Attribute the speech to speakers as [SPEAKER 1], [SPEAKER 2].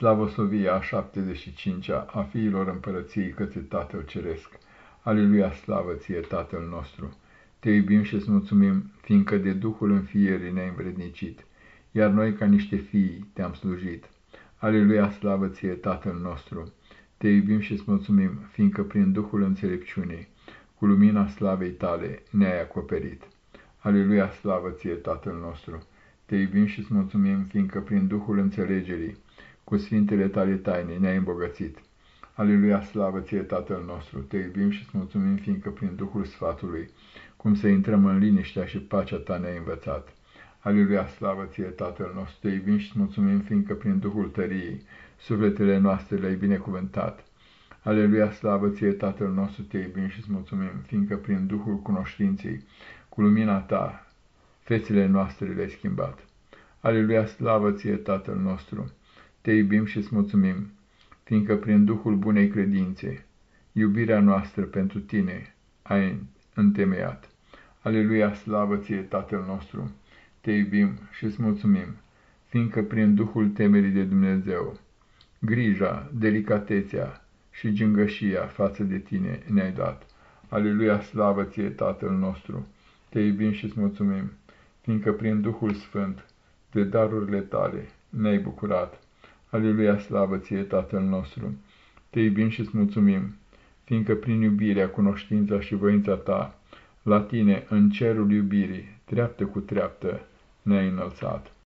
[SPEAKER 1] Slavosovia a 75-a a fiilor împărăției către Tatăl Ceresc. Aleluia, slavă ție, Tatăl nostru! Te iubim și îți mulțumim, fiindcă de Duhul înfierii ne-ai învrednicit, iar noi ca niște fii te-am slujit. Aleluia, slavă ție, Tatăl nostru! Te iubim și îți mulțumim, fiindcă prin Duhul înțelepciunii, cu lumina slavei tale, ne-ai acoperit. Aleluia, slavă ție, Tatăl nostru! Te iubim și îți mulțumim, fiindcă prin Duhul înțelegerii, cu sfintele tale taine ne-ai îmbogățit. Aleluia, slavă ție, Tatăl nostru! Te iubim și îți mulțumim, fiindcă prin Duhul Sfatului, cum să intrăm în liniștea și pacea ta ne-ai învățat. Aleluia, slavă ție, Tatăl nostru! Te iubim și îți mulțumim, fiindcă prin Duhul tăriei, sufletele noastre le-ai binecuvântat. Aleluia, slavă ție, Tatăl nostru! Te iubim și îți mulțumim, fiindcă prin Duhul cunoștinței, cu lumina ta, fețele noastre le-ai schimbat. Aleluia, slavă ție, Tatăl nostru! Te iubim și îți mulțumim, fiindcă prin Duhul bunei credințe, iubirea noastră pentru tine ai întemeiat. Aleluia, slavă ție, Tatăl nostru! Te iubim și îți mulțumim, fiindcă prin Duhul temerii de Dumnezeu, grija, delicatețea și gingășia față de tine ne-ai dat. Aleluia, slavă ție, Tatăl nostru! Te iubim și îți mulțumim, fiindcă prin Duhul Sfânt de darurile tale ne-ai bucurat. Aleluia, slavă ție, Tatăl nostru! Te iubim și îți mulțumim, fiindcă prin iubirea, cunoștința și voința ta, la tine, în cerul iubirii, treaptă cu treaptă, ne-ai înălțat.